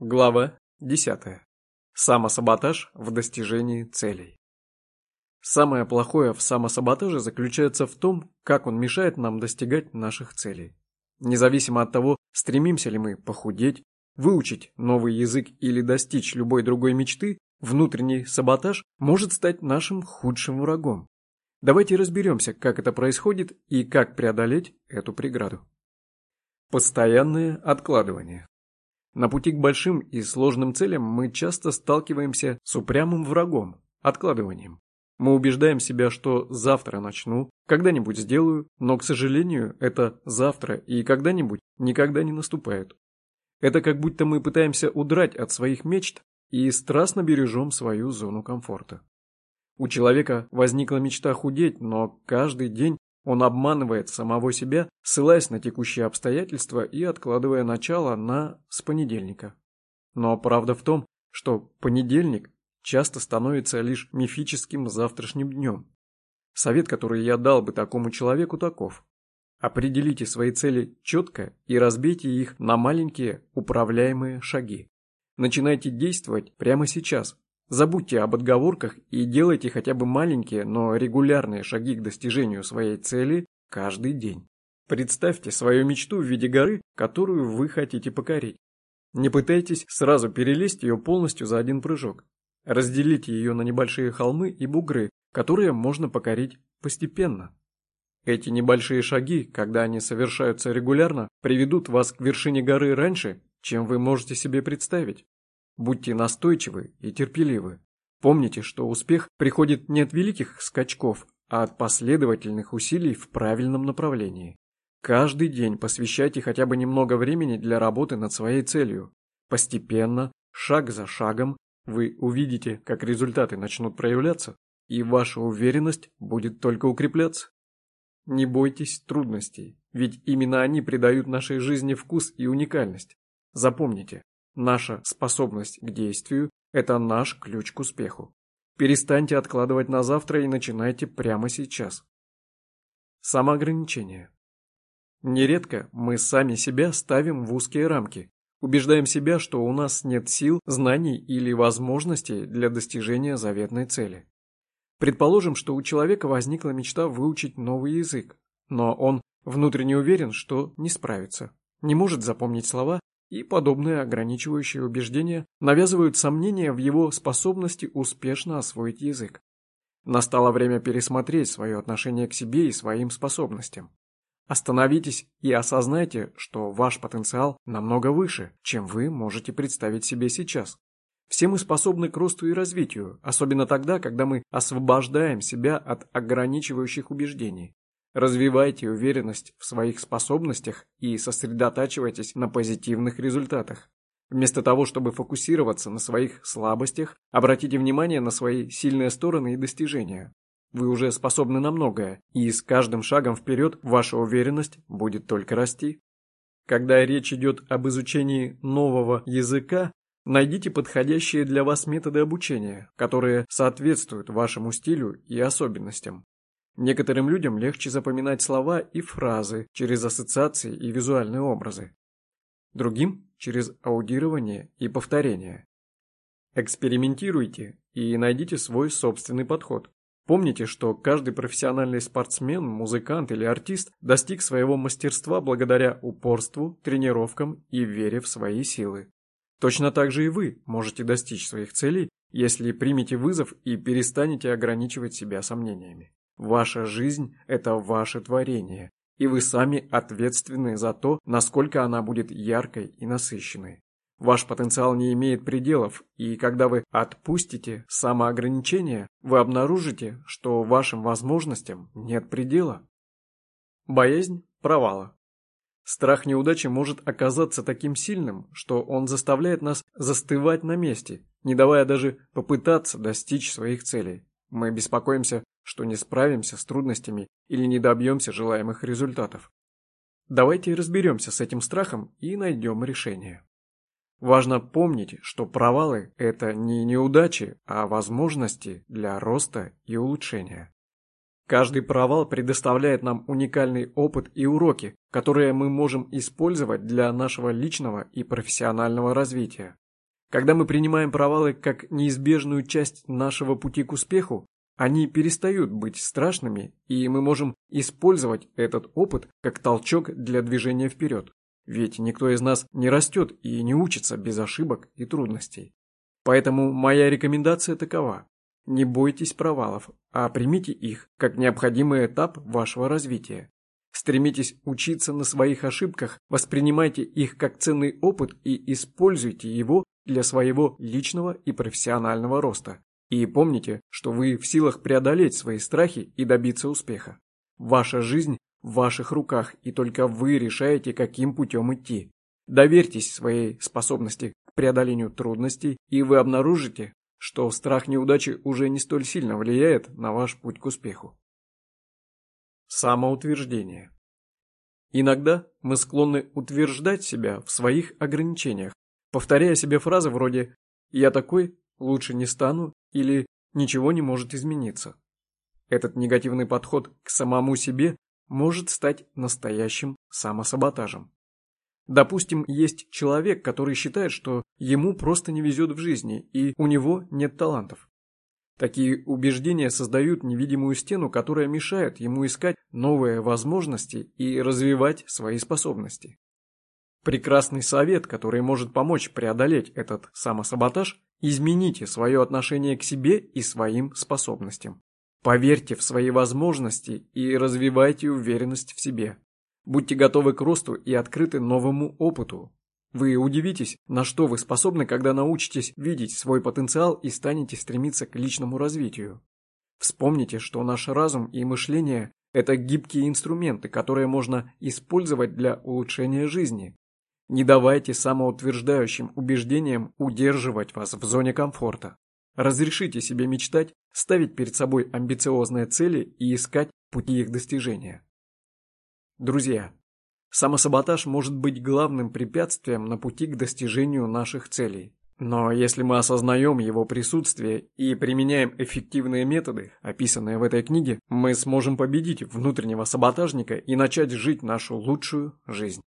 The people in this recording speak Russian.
Глава 10. Самосаботаж в достижении целей. Самое плохое в самосаботаже заключается в том, как он мешает нам достигать наших целей. Независимо от того, стремимся ли мы похудеть, выучить новый язык или достичь любой другой мечты, внутренний саботаж может стать нашим худшим врагом. Давайте разберемся, как это происходит и как преодолеть эту преграду. Постоянное откладывание. На пути к большим и сложным целям мы часто сталкиваемся с упрямым врагом – откладыванием. Мы убеждаем себя, что завтра начну, когда-нибудь сделаю, но, к сожалению, это завтра и когда-нибудь никогда не наступает. Это как будто мы пытаемся удрать от своих мечт и страстно бережем свою зону комфорта. У человека возникла мечта худеть, но каждый день он обманывает самого себя, ссылаясь на текущие обстоятельства и откладывая начало на с понедельника. Но правда в том, что понедельник часто становится лишь мифическим завтрашним днем. Совет, который я дал бы такому человеку, таков. Определите свои цели четко и разбейте их на маленькие управляемые шаги. Начинайте действовать прямо сейчас, Забудьте об отговорках и делайте хотя бы маленькие, но регулярные шаги к достижению своей цели каждый день. Представьте свою мечту в виде горы, которую вы хотите покорить. Не пытайтесь сразу перелезть ее полностью за один прыжок. Разделите ее на небольшие холмы и бугры, которые можно покорить постепенно. Эти небольшие шаги, когда они совершаются регулярно, приведут вас к вершине горы раньше, чем вы можете себе представить. Будьте настойчивы и терпеливы. Помните, что успех приходит не от великих скачков, а от последовательных усилий в правильном направлении. Каждый день посвящайте хотя бы немного времени для работы над своей целью. Постепенно, шаг за шагом, вы увидите, как результаты начнут проявляться, и ваша уверенность будет только укрепляться. Не бойтесь трудностей, ведь именно они придают нашей жизни вкус и уникальность. Запомните, Наша способность к действию – это наш ключ к успеху. Перестаньте откладывать на завтра и начинайте прямо сейчас. Самоограничение. Нередко мы сами себя ставим в узкие рамки, убеждаем себя, что у нас нет сил, знаний или возможностей для достижения заветной цели. Предположим, что у человека возникла мечта выучить новый язык, но он внутренне уверен, что не справится, не может запомнить слова и подобные ограничивающие убеждения навязывают сомнения в его способности успешно освоить язык. Настало время пересмотреть свое отношение к себе и своим способностям. Остановитесь и осознайте, что ваш потенциал намного выше, чем вы можете представить себе сейчас. Все мы способны к росту и развитию, особенно тогда, когда мы освобождаем себя от ограничивающих убеждений. Развивайте уверенность в своих способностях и сосредотачивайтесь на позитивных результатах. Вместо того, чтобы фокусироваться на своих слабостях, обратите внимание на свои сильные стороны и достижения. Вы уже способны на многое, и с каждым шагом вперед ваша уверенность будет только расти. Когда речь идет об изучении нового языка, найдите подходящие для вас методы обучения, которые соответствуют вашему стилю и особенностям. Некоторым людям легче запоминать слова и фразы через ассоциации и визуальные образы. Другим – через аудирование и повторение. Экспериментируйте и найдите свой собственный подход. Помните, что каждый профессиональный спортсмен, музыкант или артист достиг своего мастерства благодаря упорству, тренировкам и вере в свои силы. Точно так же и вы можете достичь своих целей, если примете вызов и перестанете ограничивать себя сомнениями. Ваша жизнь – это ваше творение, и вы сами ответственны за то, насколько она будет яркой и насыщенной. Ваш потенциал не имеет пределов, и когда вы отпустите самоограничения, вы обнаружите, что вашим возможностям нет предела. Боязнь провала. Страх неудачи может оказаться таким сильным, что он заставляет нас застывать на месте, не давая даже попытаться достичь своих целей. Мы беспокоимся что не справимся с трудностями или не добьемся желаемых результатов. Давайте разберемся с этим страхом и найдем решение. Важно помнить, что провалы – это не неудачи, а возможности для роста и улучшения. Каждый провал предоставляет нам уникальный опыт и уроки, которые мы можем использовать для нашего личного и профессионального развития. Когда мы принимаем провалы как неизбежную часть нашего пути к успеху, они перестают быть страшными, и мы можем использовать этот опыт как толчок для движения вперед. Ведь никто из нас не растет и не учится без ошибок и трудностей. Поэтому моя рекомендация такова. Не бойтесь провалов, а примите их как необходимый этап вашего развития. Стремитесь учиться на своих ошибках, воспринимайте их как ценный опыт и используйте его для своего личного и профессионального роста. И помните, что вы в силах преодолеть свои страхи и добиться успеха. Ваша жизнь в ваших руках, и только вы решаете, каким путем идти. Доверьтесь своей способности к преодолению трудностей, и вы обнаружите, что страх неудачи уже не столь сильно влияет на ваш путь к успеху. Самоутверждение. Иногда мы склонны утверждать себя в своих ограничениях, повторяя себе фразы вроде «я такой, лучше не стану» или «ничего не может измениться». Этот негативный подход к самому себе может стать настоящим самосаботажем. Допустим, есть человек, который считает, что ему просто не везет в жизни, и у него нет талантов. Такие убеждения создают невидимую стену, которая мешает ему искать новые возможности и развивать свои способности. Прекрасный совет, который может помочь преодолеть этот самосаботаж – измените свое отношение к себе и своим способностям. Поверьте в свои возможности и развивайте уверенность в себе. Будьте готовы к росту и открыты новому опыту. Вы удивитесь, на что вы способны, когда научитесь видеть свой потенциал и станете стремиться к личному развитию. Вспомните, что наш разум и мышление – это гибкие инструменты, которые можно использовать для улучшения жизни. Не давайте самоутверждающим убеждениям удерживать вас в зоне комфорта. Разрешите себе мечтать, ставить перед собой амбициозные цели и искать пути их достижения. Друзья, самосаботаж может быть главным препятствием на пути к достижению наших целей. Но если мы осознаем его присутствие и применяем эффективные методы, описанные в этой книге, мы сможем победить внутреннего саботажника и начать жить нашу лучшую жизнь.